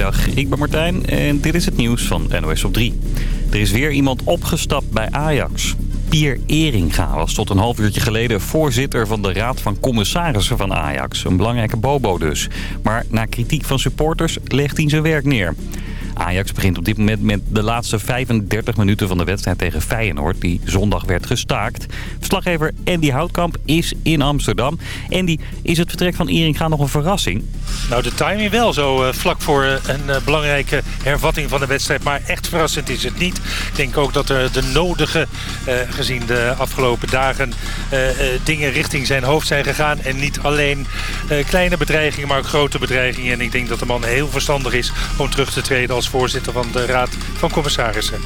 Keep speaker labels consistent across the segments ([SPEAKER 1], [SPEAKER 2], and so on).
[SPEAKER 1] Goedemiddag, ik ben Martijn en dit is het nieuws van NOS op 3. Er is weer iemand opgestapt bij Ajax. Pier Eringa was tot een half uurtje geleden voorzitter van de Raad van Commissarissen van Ajax. Een belangrijke bobo dus. Maar na kritiek van supporters legt hij zijn werk neer. Ajax begint op dit moment met de laatste 35 minuten van de wedstrijd tegen Feyenoord... die zondag werd gestaakt. Verslaggever Andy Houtkamp is in Amsterdam. Andy, is het vertrek van Iringa nog een verrassing?
[SPEAKER 2] Nou, de timing wel zo uh, vlak voor uh, een uh, belangrijke hervatting van de wedstrijd. Maar echt verrassend is het niet. Ik denk ook dat er de nodige, gezien de afgelopen dagen, dingen richting zijn hoofd zijn gegaan. En niet alleen kleine bedreigingen, maar ook grote bedreigingen. En ik denk dat de man heel verstandig is om terug te treden als voorzitter van de Raad van Commissarissen.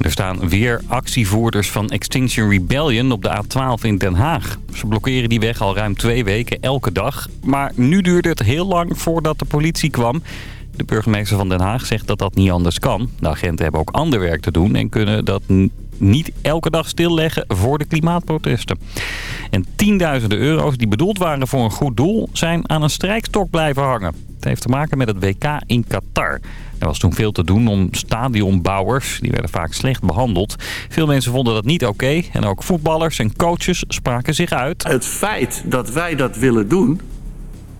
[SPEAKER 1] Er staan weer actievoerders van Extinction Rebellion op de A12 in Den Haag. Ze blokkeren die weg al ruim twee weken, elke dag. Maar nu duurde het heel lang voordat de politie kwam. De burgemeester van Den Haag zegt dat dat niet anders kan. De agenten hebben ook ander werk te doen en kunnen dat niet elke dag stilleggen voor de klimaatprotesten. En tienduizenden euro's die bedoeld waren voor een goed doel zijn aan een strijkstok blijven hangen. Het heeft te maken met het WK in Qatar. Er was toen veel te doen om stadionbouwers. Die werden vaak slecht behandeld. Veel mensen vonden dat niet oké. En ook voetballers en coaches spraken zich uit.
[SPEAKER 3] Het feit dat wij dat willen doen...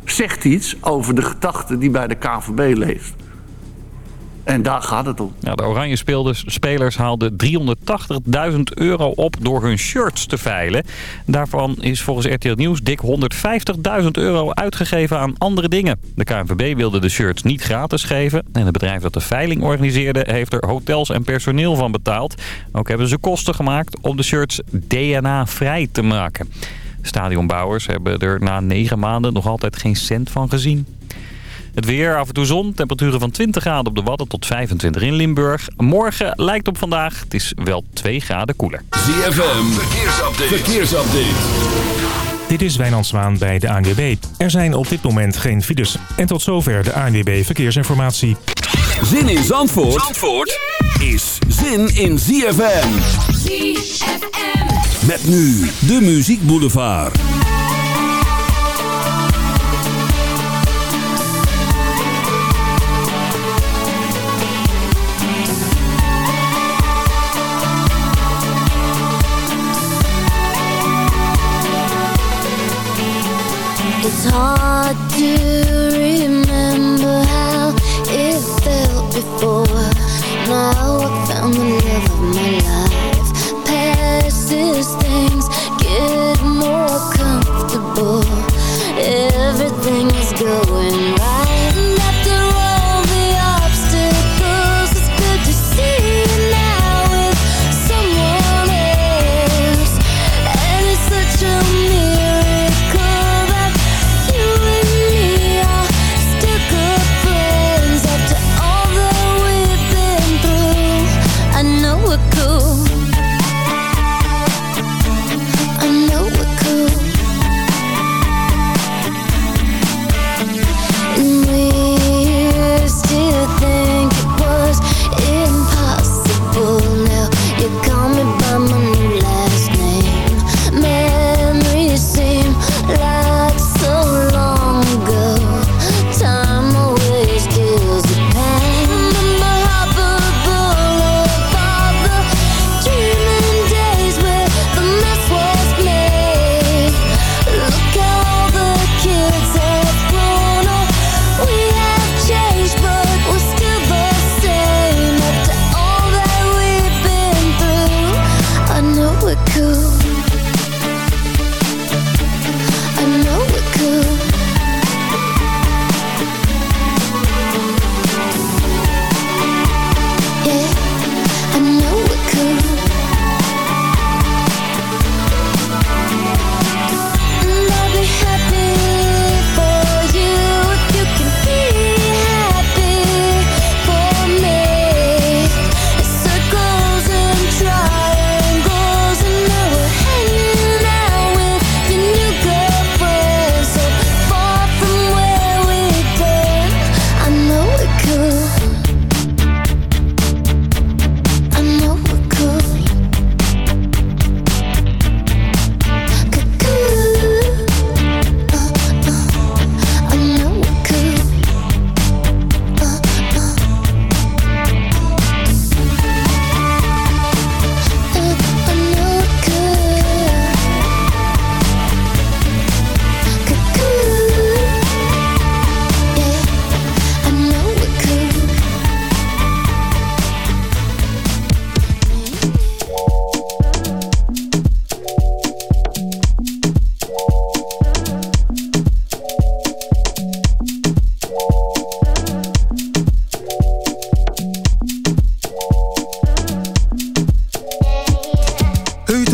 [SPEAKER 3] zegt iets over de gedachte die bij de KVB leeft. En daar gaat het om.
[SPEAKER 1] Ja, de Oranje spelers haalden 380.000 euro op door hun shirts te veilen. Daarvan is volgens RTL Nieuws dik 150.000 euro uitgegeven aan andere dingen. De KNVB wilde de shirts niet gratis geven. En het bedrijf dat de veiling organiseerde heeft er hotels en personeel van betaald. Ook hebben ze kosten gemaakt om de shirts DNA-vrij te maken. Stadionbouwers hebben er na negen maanden nog altijd geen cent van gezien. Het weer, af en toe zon. Temperaturen van 20 graden op de Wadden tot 25 in Limburg. Morgen lijkt op vandaag. Het is wel 2 graden koeler.
[SPEAKER 4] ZFM, verkeersupdate. verkeersupdate.
[SPEAKER 5] Dit is Wijnand Zwaan bij de ANWB. Er zijn op dit moment geen files. En tot zover de ANWB Verkeersinformatie.
[SPEAKER 4] Zin in Zandvoort, Zandvoort is zin in ZFM. ZFM. Met nu de Muziek Boulevard.
[SPEAKER 6] It's hard to remember how it felt before. Now I found the love of my life. Past as things get more comfortable. Everything is going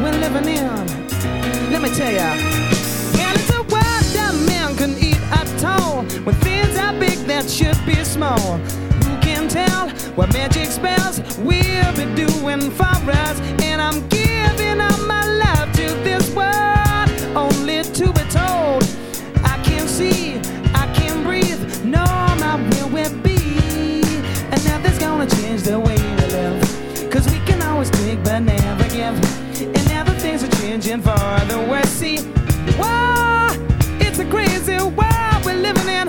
[SPEAKER 7] What we're living in. Let me tell ya. Well, it's a world that man can eat at all. When things are big that should be small. Who can tell what magic spells we'll be doing for us? And I'm giving up my life to this world, for the worse. See, whoa, it's a crazy world we're living in.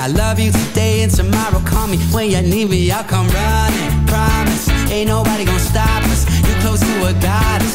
[SPEAKER 7] I love you
[SPEAKER 8] today and tomorrow Call me when you need me. I'll come running. Promise, ain't nobody gonna stop us. You're close to a goddess.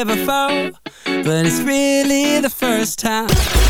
[SPEAKER 8] ever fall But it's really the first time.